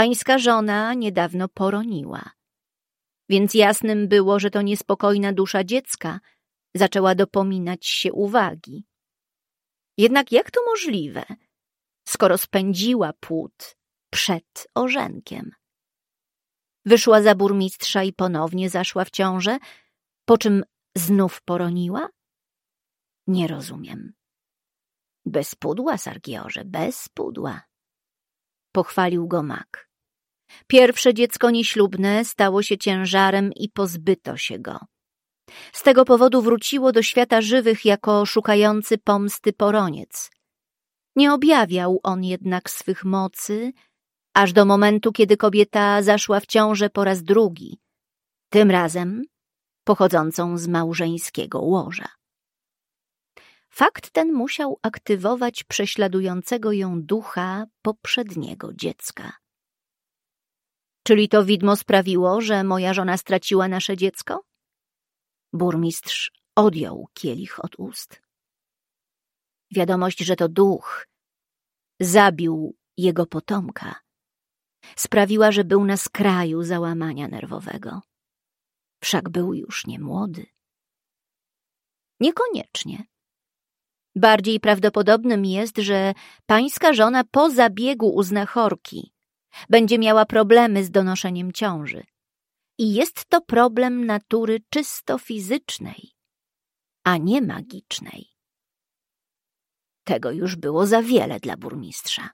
Pańska żona niedawno poroniła. Więc jasnym było, że to niespokojna dusza dziecka zaczęła dopominać się uwagi. Jednak jak to możliwe, skoro spędziła płód przed orzenkiem? Wyszła za burmistrza i ponownie zaszła w ciążę, po czym znów poroniła? Nie rozumiem. Bez pudła, Sargiorze, bez pudła. Pochwalił go mak. Pierwsze dziecko nieślubne stało się ciężarem i pozbyto się go. Z tego powodu wróciło do świata żywych jako szukający pomsty poroniec. Nie objawiał on jednak swych mocy, aż do momentu, kiedy kobieta zaszła w ciążę po raz drugi, tym razem pochodzącą z małżeńskiego łoża. Fakt ten musiał aktywować prześladującego ją ducha poprzedniego dziecka. Czyli to widmo sprawiło, że moja żona straciła nasze dziecko? Burmistrz odjął kielich od ust. Wiadomość, że to duch zabił jego potomka, sprawiła, że był na skraju załamania nerwowego. Wszak był już nie młody. Niekoniecznie. Bardziej prawdopodobnym jest, że pańska żona po zabiegu u znachorki będzie miała problemy z donoszeniem ciąży. I jest to problem natury czysto fizycznej, a nie magicznej. Tego już było za wiele dla burmistrza.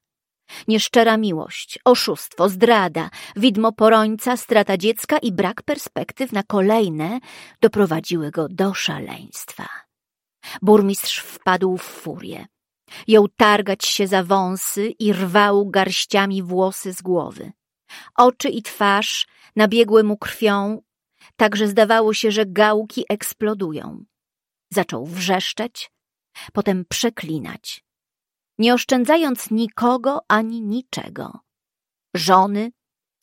Nieszczera miłość, oszustwo, zdrada, widmo porońca, strata dziecka i brak perspektyw na kolejne doprowadziły go do szaleństwa. Burmistrz wpadł w furię. Jął targać się za wąsy i rwał garściami włosy z głowy. Oczy i twarz nabiegły mu krwią, tak że zdawało się, że gałki eksplodują. Zaczął wrzeszczeć, potem przeklinać, nie oszczędzając nikogo ani niczego. Żony,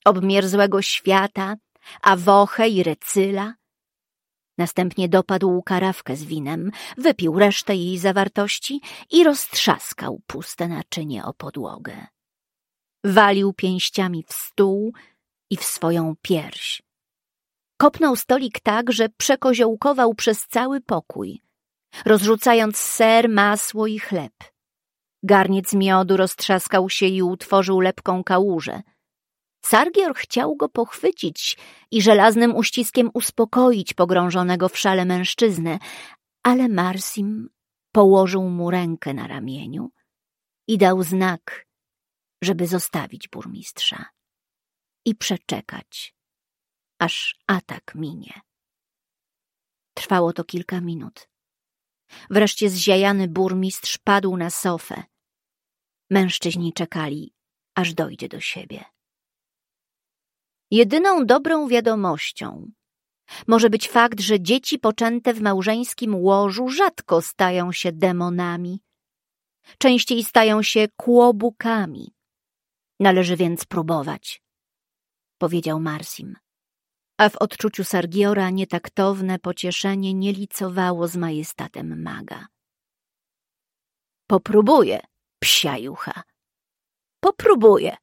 obmierzłego świata, Awochę i Recyla. Następnie dopadł karawkę z winem, wypił resztę jej zawartości i roztrzaskał puste naczynie o podłogę. Walił pięściami w stół i w swoją pierś. Kopnął stolik tak, że przekoziołkował przez cały pokój, rozrzucając ser, masło i chleb. Garniec miodu roztrzaskał się i utworzył lepką kałużę. Sargior chciał go pochwycić i żelaznym uściskiem uspokoić pogrążonego w szale mężczyznę, ale Marsim położył mu rękę na ramieniu i dał znak, żeby zostawić burmistrza i przeczekać, aż atak minie. Trwało to kilka minut. Wreszcie zziajany burmistrz padł na sofę. Mężczyźni czekali, aż dojdzie do siebie. Jedyną dobrą wiadomością może być fakt, że dzieci poczęte w małżeńskim łożu rzadko stają się demonami. Częściej stają się kłobukami. Należy więc próbować, powiedział Marsim. A w odczuciu Sargiora nietaktowne pocieszenie nie licowało z majestatem maga. Popróbuję, psia jucha. Popróbuję,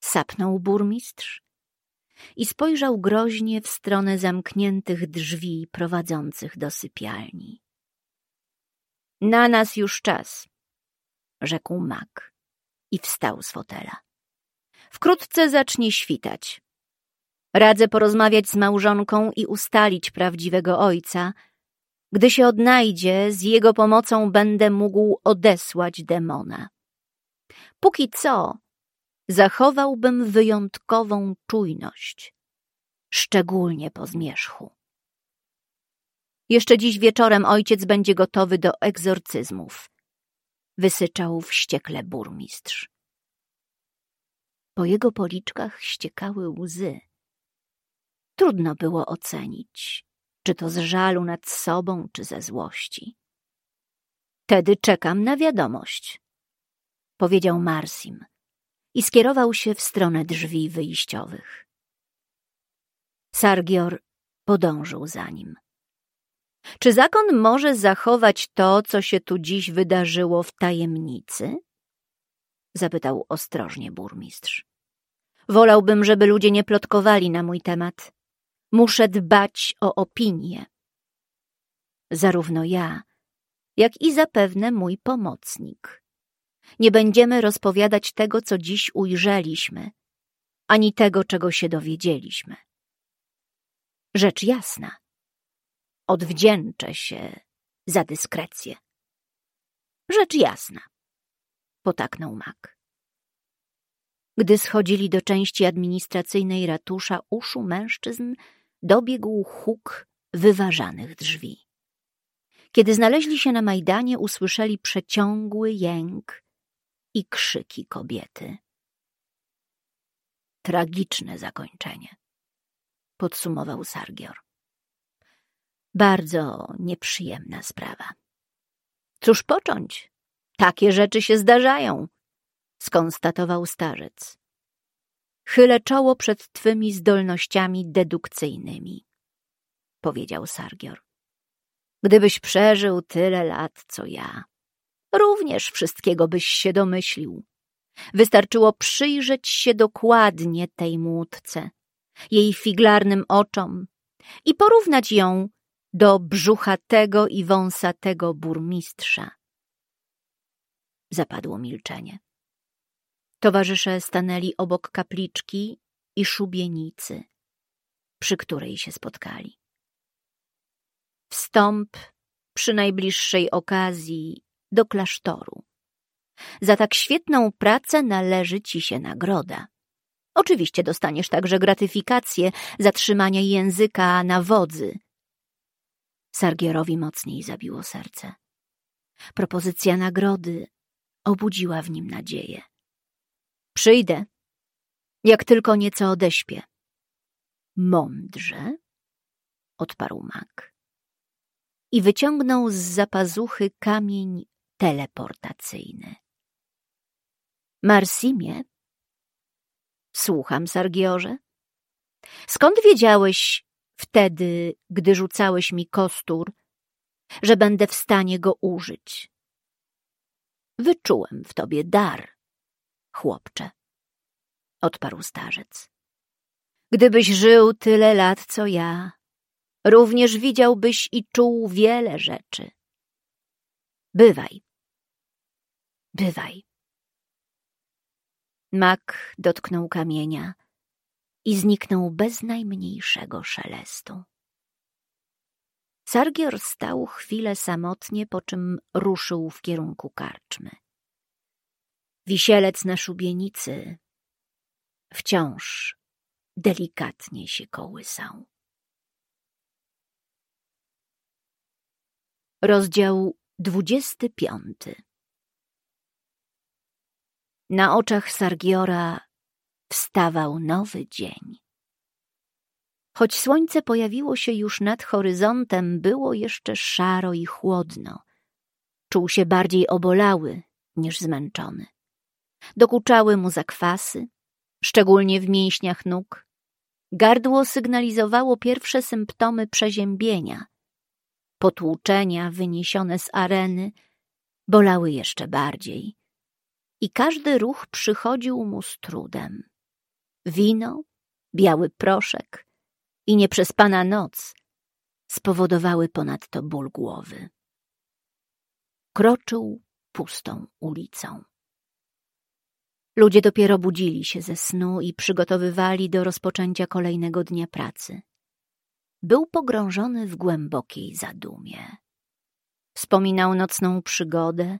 sapnął burmistrz i spojrzał groźnie w stronę zamkniętych drzwi prowadzących do sypialni. Na nas już czas, rzekł mak i wstał z fotela. Wkrótce zacznie świtać. Radzę porozmawiać z małżonką i ustalić prawdziwego ojca. Gdy się odnajdzie, z jego pomocą będę mógł odesłać demona. Póki co zachowałbym wyjątkową czujność, szczególnie po zmierzchu. Jeszcze dziś wieczorem ojciec będzie gotowy do egzorcyzmów, wysyczał wściekle burmistrz. Po jego policzkach ściekały łzy. Trudno było ocenić, czy to z żalu nad sobą, czy ze złości. Tedy czekam na wiadomość, powiedział Marsim i skierował się w stronę drzwi wyjściowych. Sargior podążył za nim. Czy zakon może zachować to, co się tu dziś wydarzyło w tajemnicy? Zapytał ostrożnie burmistrz. Wolałbym, żeby ludzie nie plotkowali na mój temat. Muszę dbać o opinię. Zarówno ja, jak i zapewne mój pomocnik. Nie będziemy rozpowiadać tego, co dziś ujrzeliśmy, ani tego, czego się dowiedzieliśmy. Rzecz jasna. Odwdzięczę się za dyskrecję. Rzecz jasna, potaknął mak. Gdy schodzili do części administracyjnej ratusza, uszu mężczyzn dobiegł huk wyważanych drzwi. Kiedy znaleźli się na Majdanie, usłyszeli przeciągły jęk i krzyki kobiety. Tragiczne zakończenie, podsumował Sargior. Bardzo nieprzyjemna sprawa. Cóż począć? Takie rzeczy się zdarzają, skonstatował starzec. Chylę czoło przed twymi zdolnościami dedukcyjnymi, powiedział Sargior. Gdybyś przeżył tyle lat, co ja, również wszystkiego byś się domyślił. Wystarczyło przyjrzeć się dokładnie tej młódce, jej figlarnym oczom i porównać ją do brzuchatego i wąsatego burmistrza. Zapadło milczenie. Towarzysze stanęli obok kapliczki i szubienicy, przy której się spotkali. Wstąp przy najbliższej okazji do klasztoru. Za tak świetną pracę należy ci się nagroda. Oczywiście dostaniesz także gratyfikację za trzymanie języka na wodzy. Sargierowi mocniej zabiło serce. Propozycja nagrody obudziła w nim nadzieję. Przyjdę, jak tylko nieco odeśpię. Mądrze, odparł mak. I wyciągnął z zapazuchy kamień teleportacyjny. Marsimie? Słucham, Sargiorze. Skąd wiedziałeś wtedy, gdy rzucałeś mi kostur, że będę w stanie go użyć? Wyczułem w tobie dar, chłopcze, odparł starzec. Gdybyś żył tyle lat, co ja, również widziałbyś i czuł wiele rzeczy. Bywaj. Bywaj. Mak dotknął kamienia i zniknął bez najmniejszego szelestu. Sargior stał chwilę samotnie, po czym ruszył w kierunku karczmy. Wisielec na szubienicy wciąż delikatnie się kołysał. Rozdział dwudziesty piąty Na oczach Sargiora wstawał nowy dzień. Choć słońce pojawiło się już nad horyzontem, było jeszcze szaro i chłodno. Czuł się bardziej obolały niż zmęczony. Dokuczały mu zakwasy, szczególnie w mięśniach nóg. Gardło sygnalizowało pierwsze symptomy przeziębienia. Potłuczenia wyniesione z areny bolały jeszcze bardziej. I każdy ruch przychodził mu z trudem. Wino, biały proszek i nieprzespana noc spowodowały ponadto ból głowy. Kroczył pustą ulicą. Ludzie dopiero budzili się ze snu i przygotowywali do rozpoczęcia kolejnego dnia pracy. Był pogrążony w głębokiej zadumie. Wspominał nocną przygodę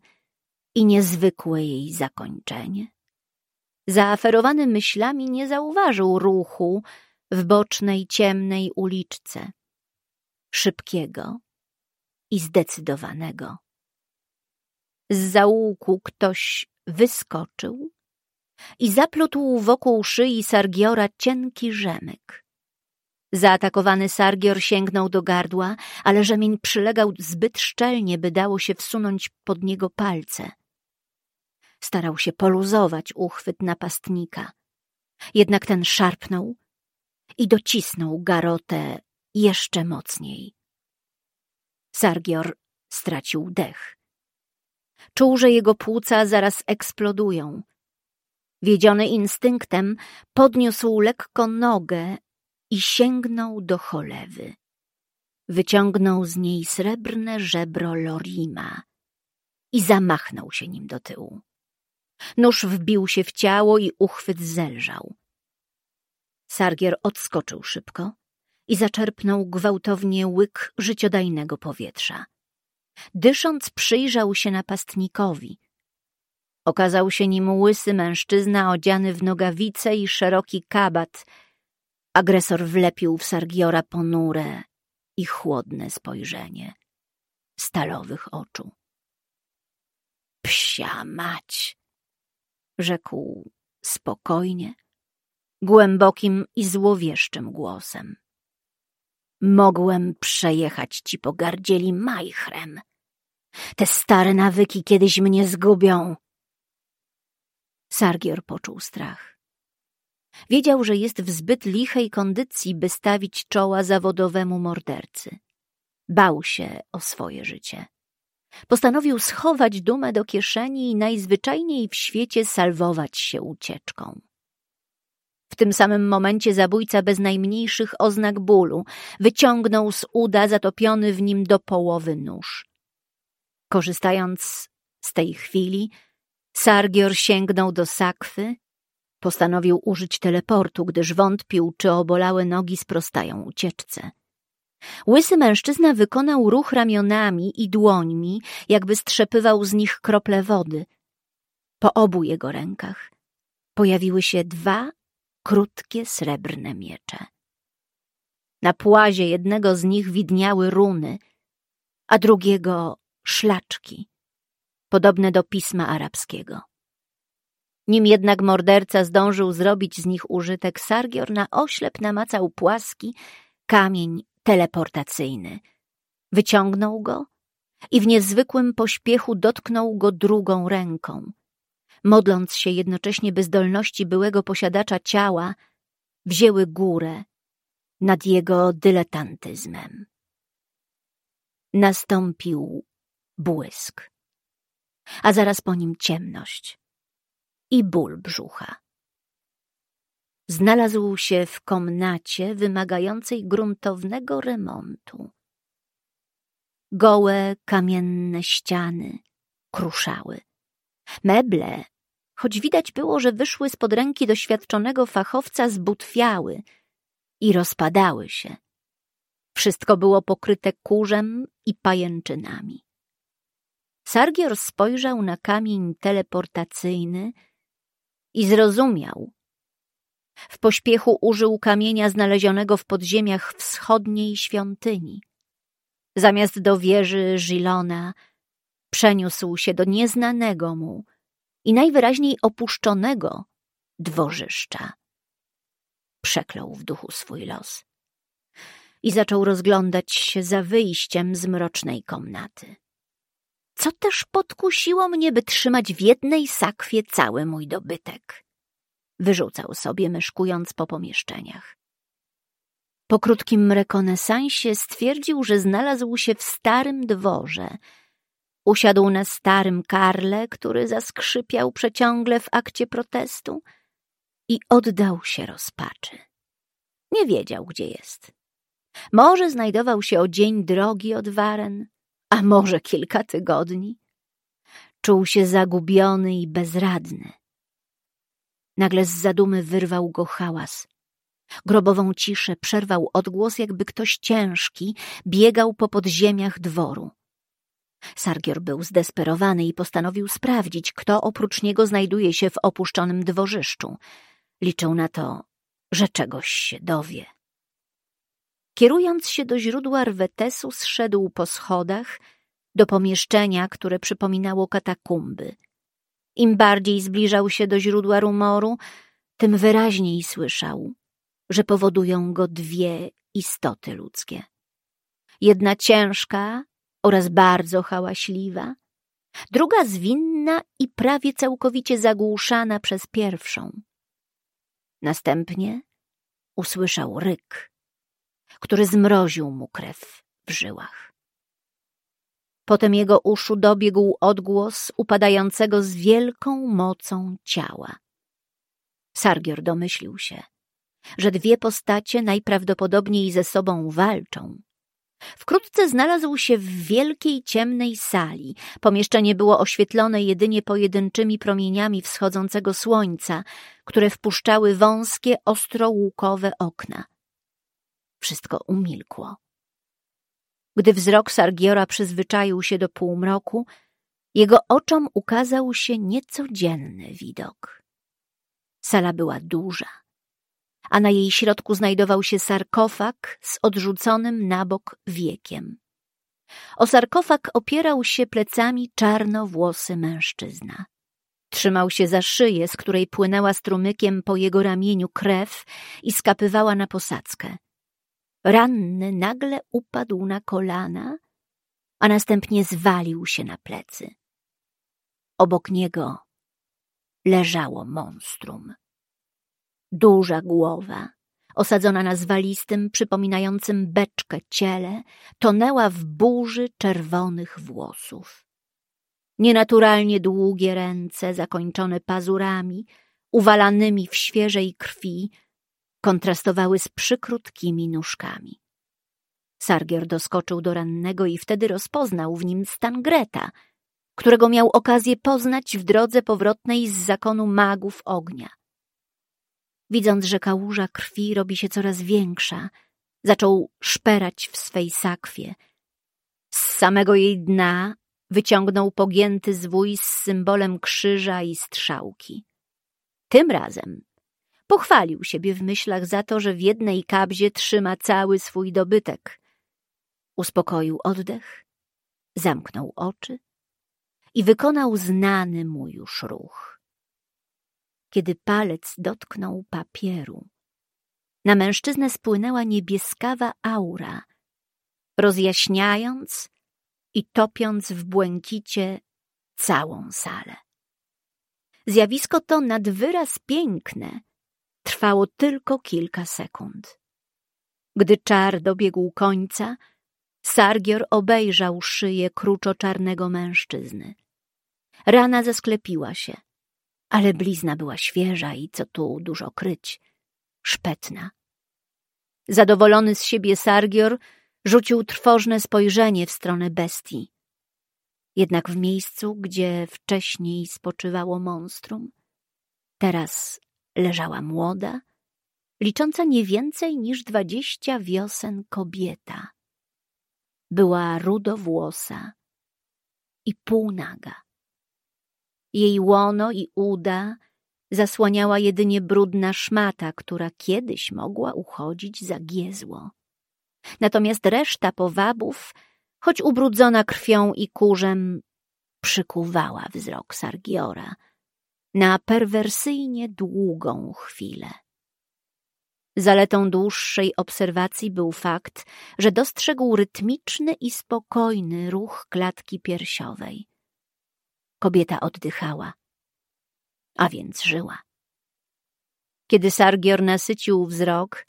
i niezwykłe jej zakończenie. Zaaferowany myślami nie zauważył ruchu w bocznej, ciemnej uliczce. Szybkiego i zdecydowanego. Z zaułku ktoś wyskoczył i zaplótł wokół szyi Sargiora cienki rzemyk. Zaatakowany Sargior sięgnął do gardła, ale rzemień przylegał zbyt szczelnie, by dało się wsunąć pod niego palce. Starał się poluzować uchwyt napastnika. Jednak ten szarpnął i docisnął garotę jeszcze mocniej. Sargior stracił dech. Czuł, że jego płuca zaraz eksplodują. Wiedziony instynktem, podniósł lekko nogę i sięgnął do cholewy. Wyciągnął z niej srebrne żebro Lorima i zamachnął się nim do tyłu. Nóż wbił się w ciało i uchwyt zelżał. Sargier odskoczył szybko i zaczerpnął gwałtownie łyk życiodajnego powietrza. Dysząc, przyjrzał się napastnikowi. Okazał się nim łysy mężczyzna odziany w nogawice i szeroki kabat. Agresor wlepił w Sargiora ponure i chłodne spojrzenie stalowych oczu. Psia mać! rzekł spokojnie, głębokim i złowieszczym głosem. Mogłem przejechać ci po gardzieli majchrem. Te stare nawyki kiedyś mnie zgubią. Sargior poczuł strach. Wiedział, że jest w zbyt lichej kondycji, by stawić czoła zawodowemu mordercy. Bał się o swoje życie. Postanowił schować dumę do kieszeni i najzwyczajniej w świecie salwować się ucieczką. W tym samym momencie zabójca bez najmniejszych oznak bólu wyciągnął z uda zatopiony w nim do połowy nóż. Korzystając z tej chwili, Sargior sięgnął do sakwy, postanowił użyć teleportu, gdyż wątpił, czy obolałe nogi sprostają ucieczce. Łysy mężczyzna wykonał ruch ramionami i dłońmi, jakby strzepywał z nich krople wody. Po obu jego rękach pojawiły się dwa krótkie srebrne miecze. Na płazie jednego z nich widniały runy, a drugiego szlaczki, podobne do pisma arabskiego. Nim jednak morderca zdążył zrobić z nich użytek, Sargior na oślep namacał płaski kamień teleportacyjny. Wyciągnął go i w niezwykłym pośpiechu dotknął go drugą ręką. Modląc się jednocześnie bezdolności byłego posiadacza ciała, wzięły górę nad jego dyletantyzmem. Nastąpił błysk, a zaraz po nim ciemność i ból brzucha. Znalazł się w komnacie wymagającej gruntownego remontu. Gołe, kamienne ściany kruszały. Meble, choć widać było, że wyszły spod ręki doświadczonego fachowca, zbutwiały i rozpadały się. Wszystko było pokryte kurzem i pajęczynami. Sargior spojrzał na kamień teleportacyjny i zrozumiał. W pośpiechu użył kamienia znalezionego w podziemiach wschodniej świątyni. Zamiast do wieży Żilona przeniósł się do nieznanego mu i najwyraźniej opuszczonego dworzyszcza. Przeklął w duchu swój los i zaczął rozglądać się za wyjściem z mrocznej komnaty. Co też podkusiło mnie, by trzymać w jednej sakwie cały mój dobytek? Wyrzucał sobie, myszkując po pomieszczeniach. Po krótkim rekonesansie stwierdził, że znalazł się w starym dworze. Usiadł na starym karle, który zaskrzypiał przeciągle w akcie protestu i oddał się rozpaczy. Nie wiedział, gdzie jest. Może znajdował się o dzień drogi od Waren, a może kilka tygodni. Czuł się zagubiony i bezradny. Nagle z zadumy wyrwał go hałas. Grobową ciszę przerwał odgłos, jakby ktoś ciężki biegał po podziemiach dworu. Sargior był zdesperowany i postanowił sprawdzić, kto oprócz niego znajduje się w opuszczonym dworzyszczu. Liczył na to, że czegoś się dowie. Kierując się do źródła Rwetesu, zszedł po schodach do pomieszczenia, które przypominało katakumby. Im bardziej zbliżał się do źródła rumoru, tym wyraźniej słyszał, że powodują go dwie istoty ludzkie. Jedna ciężka oraz bardzo hałaśliwa, druga zwinna i prawie całkowicie zagłuszana przez pierwszą. Następnie usłyszał ryk który zmroził mu krew w żyłach. Potem jego uszu dobiegł odgłos upadającego z wielką mocą ciała. Sargior domyślił się, że dwie postacie najprawdopodobniej ze sobą walczą. Wkrótce znalazł się w wielkiej, ciemnej sali. Pomieszczenie było oświetlone jedynie pojedynczymi promieniami wschodzącego słońca, które wpuszczały wąskie, ostrołukowe okna. Wszystko umilkło. Gdy wzrok Sargiora przyzwyczaił się do półmroku, jego oczom ukazał się niecodzienny widok. Sala była duża, a na jej środku znajdował się sarkofag z odrzuconym na bok wiekiem. O sarkofag opierał się plecami czarnowłosy mężczyzna. Trzymał się za szyję, z której płynęła strumykiem po jego ramieniu krew i skapywała na posadzkę. Ranny nagle upadł na kolana, a następnie zwalił się na plecy. Obok niego leżało monstrum. Duża głowa, osadzona na zwalistym, przypominającym beczkę ciele, tonęła w burzy czerwonych włosów. Nienaturalnie długie ręce, zakończone pazurami, uwalanymi w świeżej krwi, kontrastowały z przykrótkimi nóżkami. Sargier doskoczył do rannego i wtedy rozpoznał w nim stan Greta, którego miał okazję poznać w drodze powrotnej z zakonu magów ognia. Widząc, że kałuża krwi robi się coraz większa, zaczął szperać w swej sakwie. Z samego jej dna wyciągnął pogięty zwój z symbolem krzyża i strzałki. Tym razem pochwalił siebie w myślach za to, że w jednej kabzie trzyma cały swój dobytek. Uspokoił oddech, zamknął oczy i wykonał znany mu już ruch. Kiedy palec dotknął papieru, na mężczyznę spłynęła niebieskawa aura, rozjaśniając i topiąc w błękicie całą salę. Zjawisko to nad wyraz piękne trwało tylko kilka sekund. Gdy czar dobiegł końca, Sargior obejrzał szyję kruczo-czarnego mężczyzny. Rana zasklepiła się, ale blizna była świeża i co tu dużo kryć, szpetna. Zadowolony z siebie Sargior rzucił trwożne spojrzenie w stronę bestii. Jednak w miejscu, gdzie wcześniej spoczywało monstrum, teraz leżała młoda, licząca nie więcej niż dwadzieścia wiosen kobieta. Była rudowłosa i półnaga. Jej łono i uda zasłaniała jedynie brudna szmata, która kiedyś mogła uchodzić za giezło. Natomiast reszta powabów, choć ubrudzona krwią i kurzem, przykuwała wzrok Sargiora na perwersyjnie długą chwilę. Zaletą dłuższej obserwacji był fakt, że dostrzegł rytmiczny i spokojny ruch klatki piersiowej. Kobieta oddychała, a więc żyła. Kiedy Sargior nasycił wzrok,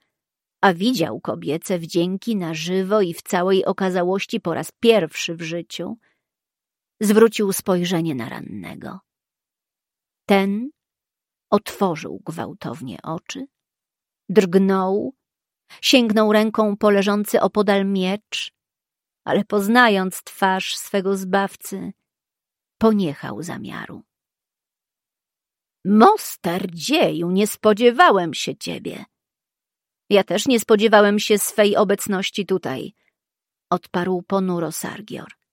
a widział kobiece wdzięki na żywo i w całej okazałości po raz pierwszy w życiu, zwrócił spojrzenie na rannego. Ten otworzył gwałtownie oczy, drgnął, sięgnął ręką po leżący opodal miecz, ale poznając twarz swego zbawcy, poniechał zamiaru. Moster dzieju, nie spodziewałem się ciebie. Ja też nie spodziewałem się swej obecności tutaj, odparł ponuro Sargior.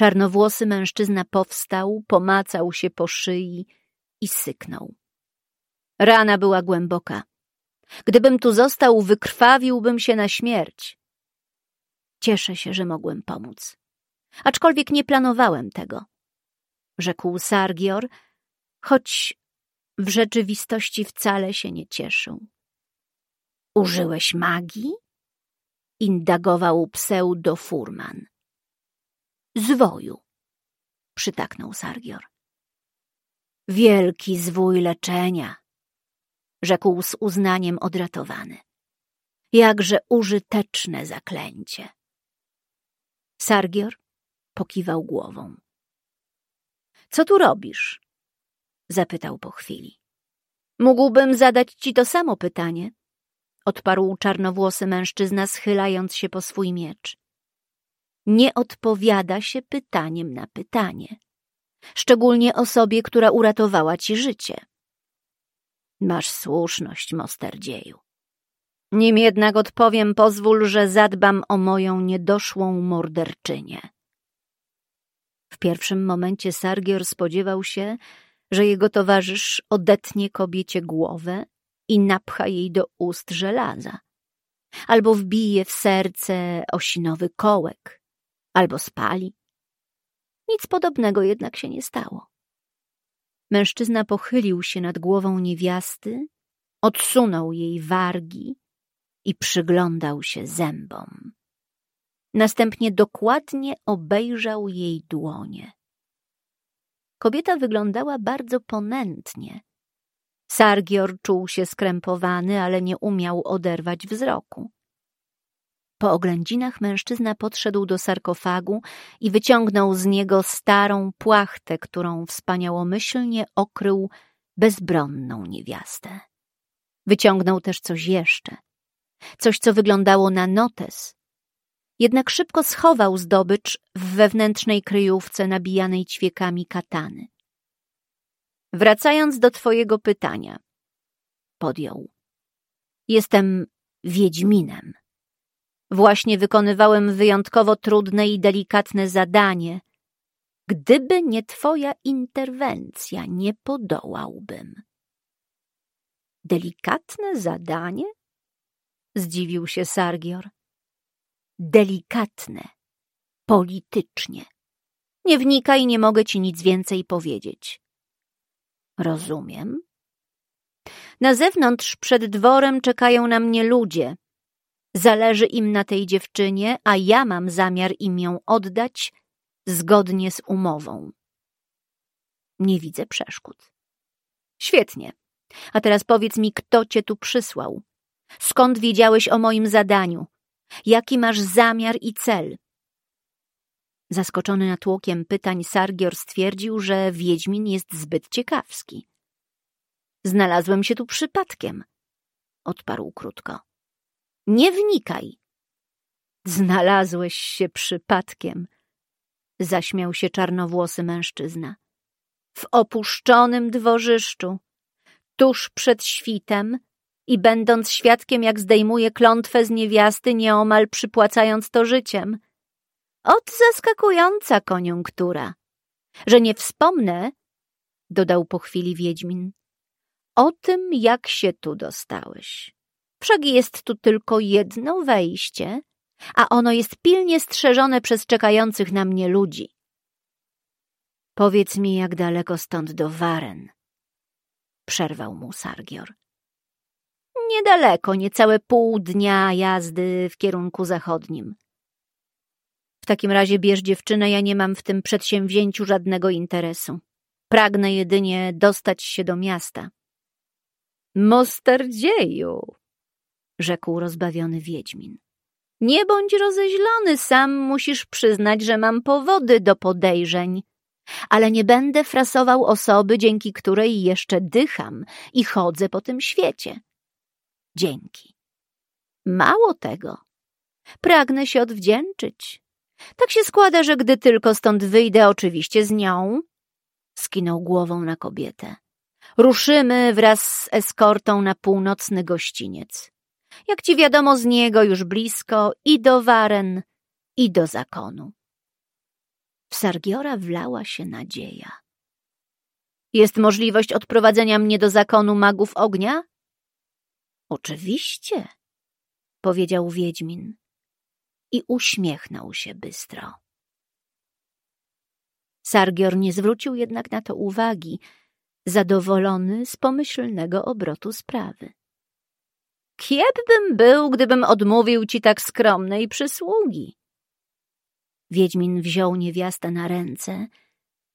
Czarnowłosy mężczyzna powstał, pomacał się po szyi i syknął. Rana była głęboka. Gdybym tu został, wykrwawiłbym się na śmierć. Cieszę się, że mogłem pomóc. Aczkolwiek nie planowałem tego, rzekł Sargior, choć w rzeczywistości wcale się nie cieszył. Użyłeś magii? Indagował pseudo-furman. Zwoju, przytaknął Sargior. Wielki zwój leczenia, rzekł z uznaniem odratowany. Jakże użyteczne zaklęcie. Sargior pokiwał głową. Co tu robisz? zapytał po chwili. Mógłbym zadać ci to samo pytanie, odparł czarnowłosy mężczyzna, schylając się po swój miecz. Nie odpowiada się pytaniem na pytanie, szczególnie osobie, która uratowała ci życie. Masz słuszność, mosterdzieju. Nim jednak odpowiem, pozwól, że zadbam o moją niedoszłą morderczynię. W pierwszym momencie Sargior spodziewał się, że jego towarzysz odetnie kobiecie głowę i napcha jej do ust żelaza, albo wbije w serce osinowy kołek, albo spali. Nic podobnego jednak się nie stało. Mężczyzna pochylił się nad głową niewiasty, odsunął jej wargi i przyglądał się zębom. Następnie dokładnie obejrzał jej dłonie. Kobieta wyglądała bardzo ponętnie. Sargior czuł się skrępowany, ale nie umiał oderwać wzroku. Po oględzinach mężczyzna podszedł do sarkofagu i wyciągnął z niego starą płachtę, którą wspaniałomyślnie okrył bezbronną niewiastę. Wyciągnął też coś jeszcze. Coś, co wyglądało na notes. Jednak szybko schował zdobycz w wewnętrznej kryjówce nabijanej ćwiekami katany. Wracając do twojego pytania, podjął. Jestem Wiedźminem. Właśnie wykonywałem wyjątkowo trudne i delikatne zadanie. Gdyby nie twoja interwencja, nie podołałbym. Delikatne zadanie? Zdziwił się Sargior. Delikatne, politycznie. Nie wnikaj, nie mogę ci nic więcej powiedzieć. Rozumiem. Na zewnątrz przed dworem czekają na mnie ludzie. Zależy im na tej dziewczynie, a ja mam zamiar im ją oddać zgodnie z umową. Nie widzę przeszkód. Świetnie. A teraz powiedz mi, kto cię tu przysłał? Skąd wiedziałeś o moim zadaniu? Jaki masz zamiar i cel? Zaskoczony natłokiem pytań, Sargior stwierdził, że Wiedźmin jest zbyt ciekawski. Znalazłem się tu przypadkiem, odparł krótko. Nie wnikaj. Znalazłeś się przypadkiem, zaśmiał się czarnowłosy mężczyzna. W opuszczonym dworzyszczu, tuż przed świtem i będąc świadkiem, jak zdejmuje klątwę z niewiasty, nieomal przypłacając to życiem. Ot zaskakująca koniunktura. Że nie wspomnę, dodał po chwili Wiedźmin, o tym, jak się tu dostałeś. Wszak jest tu tylko jedno wejście, a ono jest pilnie strzeżone przez czekających na mnie ludzi. Powiedz mi, jak daleko stąd do Waren, przerwał mu Sargior. Niedaleko, niecałe pół dnia jazdy w kierunku zachodnim. W takim razie bierz dziewczynę, ja nie mam w tym przedsięwzięciu żadnego interesu. Pragnę jedynie dostać się do miasta. Mosterdzieju, rzekł rozbawiony Wiedźmin. Nie bądź rozeźlony, sam musisz przyznać, że mam powody do podejrzeń, ale nie będę frasował osoby, dzięki której jeszcze dycham i chodzę po tym świecie. Dzięki. Mało tego, pragnę się odwdzięczyć. Tak się składa, że gdy tylko stąd wyjdę, oczywiście z nią, skinął głową na kobietę. Ruszymy wraz z eskortą na północny gościniec. Jak ci wiadomo, z niego już blisko i do Waren, i do zakonu. W Sargiora wlała się nadzieja. Jest możliwość odprowadzenia mnie do zakonu magów ognia? Oczywiście, powiedział Wiedźmin i uśmiechnął się bystro. Sargior nie zwrócił jednak na to uwagi, zadowolony z pomyślnego obrotu sprawy. Kiepbym był, gdybym odmówił ci tak skromnej przysługi. Wiedźmin wziął niewiastę na ręce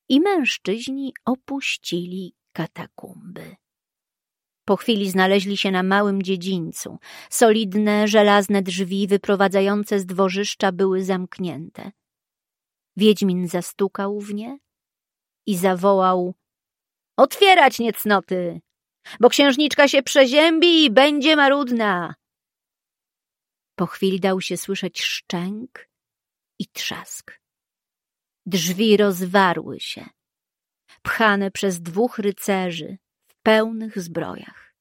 i mężczyźni opuścili katakumby. Po chwili znaleźli się na małym dziedzińcu. Solidne, żelazne drzwi wyprowadzające z dworzyszcza były zamknięte. Wiedźmin zastukał w nie i zawołał — Otwierać niecnoty! Bo księżniczka się przeziębi i będzie marudna. Po chwili dał się słyszeć szczęk i trzask. Drzwi rozwarły się, pchane przez dwóch rycerzy w pełnych zbrojach.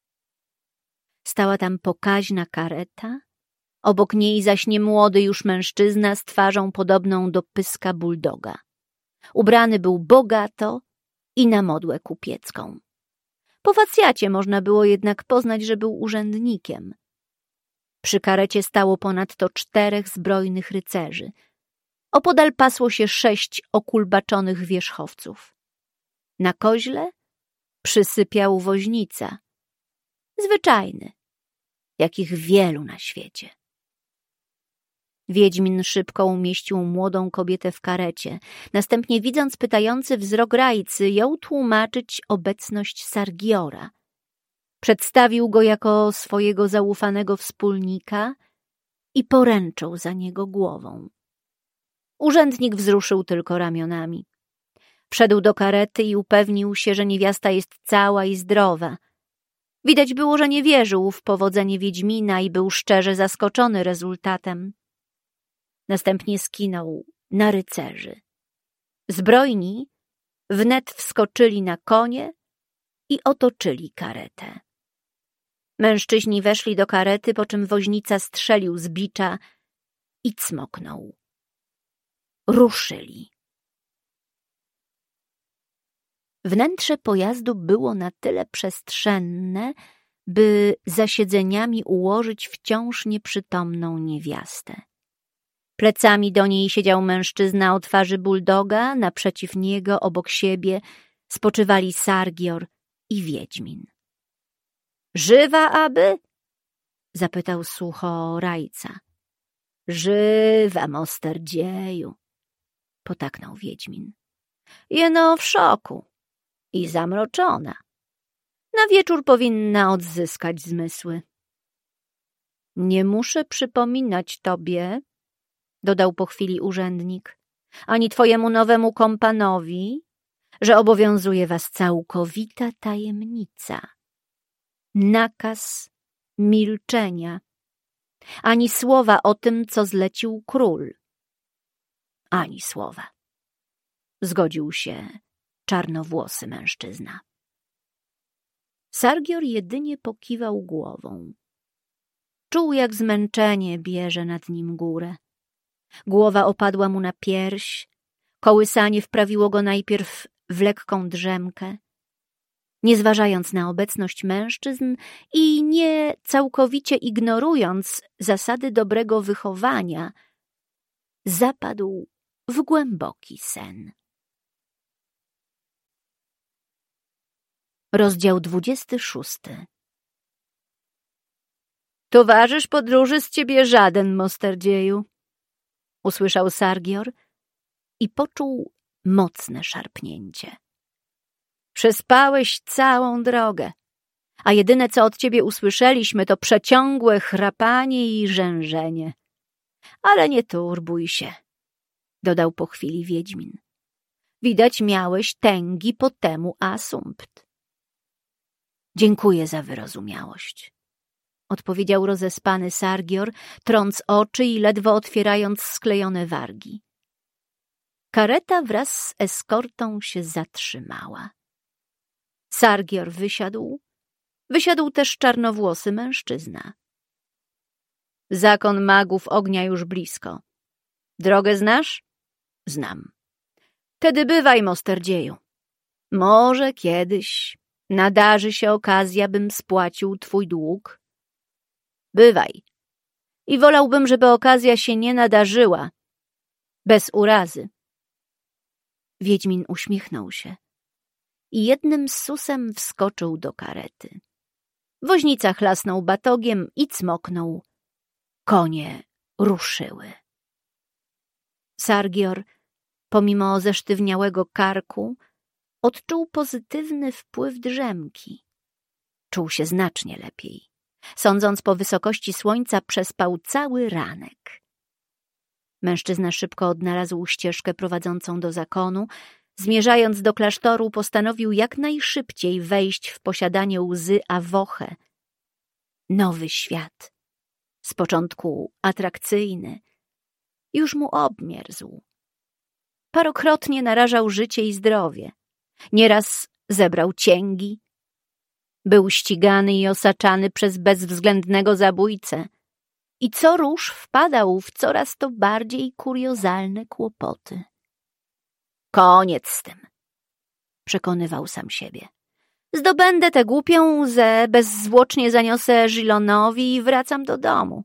Stała tam pokaźna kareta, obok niej zaś niemłody już mężczyzna z twarzą podobną do pyska buldoga. Ubrany był bogato i na modłę kupiecką. Po facjacie można było jednak poznać, że był urzędnikiem. Przy karecie stało ponadto czterech zbrojnych rycerzy. Opodal pasło się sześć okulbaczonych wierzchowców. Na koźle przysypiał woźnica. Zwyczajny, jakich wielu na świecie. Wiedźmin szybko umieścił młodą kobietę w karecie. Następnie, widząc pytający wzrok rajcy, jął tłumaczyć obecność Sargiora. Przedstawił go jako swojego zaufanego wspólnika i poręczył za niego głową. Urzędnik wzruszył tylko ramionami. Wszedł do karety i upewnił się, że niewiasta jest cała i zdrowa. Widać było, że nie wierzył w powodzenie Wiedźmina i był szczerze zaskoczony rezultatem. Następnie skinął na rycerzy. Zbrojni wnet wskoczyli na konie i otoczyli karetę. Mężczyźni weszli do karety, po czym woźnica strzelił z bicza i cmoknął. Ruszyli. Wnętrze pojazdu było na tyle przestrzenne, by za siedzeniami ułożyć wciąż nieprzytomną niewiastę. Plecami do niej siedział mężczyzna o twarzy buldoga, naprzeciw niego, obok siebie, spoczywali Sargior i Wiedźmin. Żywa aby? zapytał sucho rajca. Żywa, mosterdzieju, potaknął Wiedźmin. Jeno w szoku i zamroczona. Na wieczór powinna odzyskać zmysły. Nie muszę przypominać tobie, dodał po chwili urzędnik, ani twojemu nowemu kompanowi, że obowiązuje was całkowita tajemnica. Nakaz milczenia, ani słowa o tym, co zlecił król. Ani słowa. Zgodził się czarnowłosy mężczyzna. Sargior jedynie pokiwał głową. Czuł, jak zmęczenie bierze nad nim górę. Głowa opadła mu na pierś, kołysanie wprawiło go najpierw w lekką drzemkę. Nie zważając na obecność mężczyzn i nie całkowicie ignorując zasady dobrego wychowania, zapadł w głęboki sen. Rozdział dwudziesty szósty Towarzysz podróży z ciebie żaden, mosterdzieju usłyszał Sargior i poczuł mocne szarpnięcie. Przespałeś całą drogę, a jedyne, co od ciebie usłyszeliśmy, to przeciągłe chrapanie i rzężenie. Ale nie turbuj się, dodał po chwili Wiedźmin. Widać miałeś tęgi po temu asumpt. Dziękuję za wyrozumiałość odpowiedział rozespany Sargior, trąc oczy i ledwo otwierając sklejone wargi. Kareta wraz z eskortą się zatrzymała. Sargior wysiadł, wysiadł też czarnowłosy mężczyzna. Zakon magów ognia już blisko. Drogę znasz? Znam. Tedy bywaj, mosterdzieju. Może kiedyś nadarzy się okazja, bym spłacił twój dług Bywaj. I wolałbym, żeby okazja się nie nadarzyła. Bez urazy. Wiedźmin uśmiechnął się i jednym susem wskoczył do karety. Woźnica chlasnął batogiem i cmoknął. Konie ruszyły. Sargior, pomimo zesztywniałego karku, odczuł pozytywny wpływ drzemki. Czuł się znacznie lepiej. Sądząc po wysokości słońca, przespał cały ranek. Mężczyzna szybko odnalazł ścieżkę prowadzącą do zakonu, Zmierzając do klasztoru, postanowił jak najszybciej wejść w posiadanie łzy Awoche. Nowy świat, z początku atrakcyjny, już mu obmierzł. Parokrotnie narażał życie i zdrowie. Nieraz zebrał cięgi. Był ścigany i osaczany przez bezwzględnego zabójcę i co róż wpadał w coraz to bardziej kuriozalne kłopoty. Koniec z tym, przekonywał sam siebie. Zdobędę tę głupią łzę, bezzwłocznie zaniosę Żylonowi i wracam do domu.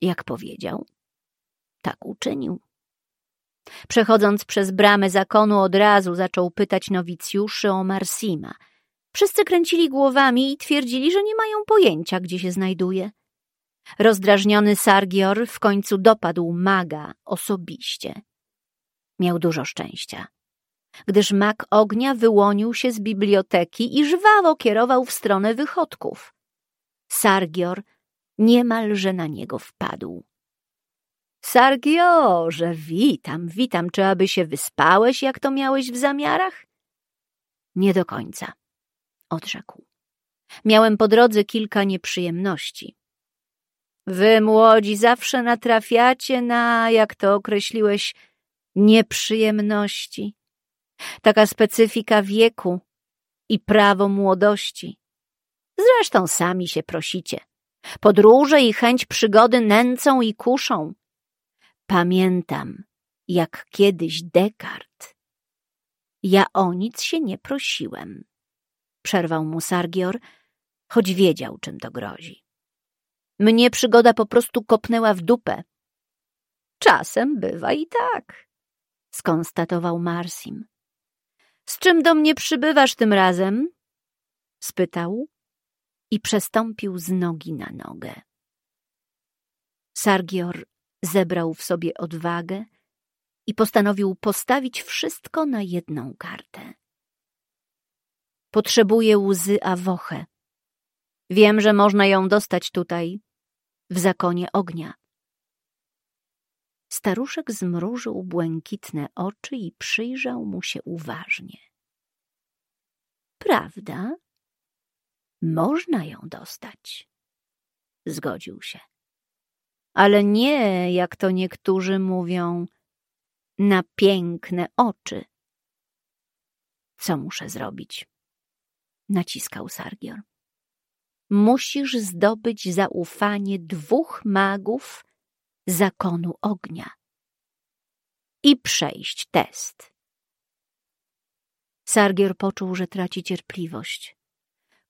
Jak powiedział, tak uczynił. Przechodząc przez bramę zakonu od razu zaczął pytać nowicjuszy o Marsima. Wszyscy kręcili głowami i twierdzili, że nie mają pojęcia, gdzie się znajduje. Rozdrażniony Sargior w końcu dopadł maga osobiście. Miał dużo szczęścia, gdyż mag ognia wyłonił się z biblioteki i żwawo kierował w stronę wychodków. Sargior niemalże na niego wpadł. Sargiorze, witam, witam. Czy aby się wyspałeś, jak to miałeś w zamiarach? Nie do końca, odrzekł. Miałem po drodze kilka nieprzyjemności. Wy, młodzi, zawsze natrafiacie na, jak to określiłeś, nieprzyjemności. Taka specyfika wieku i prawo młodości. Zresztą sami się prosicie. Podróże i chęć przygody nęcą i kuszą. Pamiętam, jak kiedyś Descartes. Ja o nic się nie prosiłem, przerwał mu Sargior, choć wiedział, czym to grozi. Mnie przygoda po prostu kopnęła w dupę. Czasem bywa i tak, skonstatował Marsim. Z czym do mnie przybywasz tym razem? spytał i przestąpił z nogi na nogę. Sargior zebrał w sobie odwagę i postanowił postawić wszystko na jedną kartę. Potrzebuję łzy Awoche. Wiem, że można ją dostać tutaj, w zakonie ognia. Staruszek zmrużył błękitne oczy i przyjrzał mu się uważnie. Prawda? Można ją dostać. Zgodził się ale nie, jak to niektórzy mówią, na piękne oczy. Co muszę zrobić? Naciskał Sargior. Musisz zdobyć zaufanie dwóch magów zakonu ognia i przejść test. Sargior poczuł, że traci cierpliwość.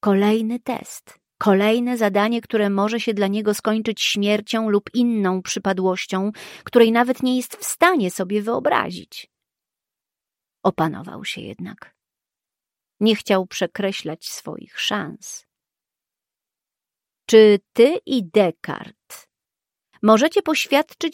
Kolejny test Kolejne zadanie, które może się dla niego skończyć śmiercią lub inną przypadłością, której nawet nie jest w stanie sobie wyobrazić. Opanował się jednak. Nie chciał przekreślać swoich szans. Czy ty i Descartes możecie poświadczyć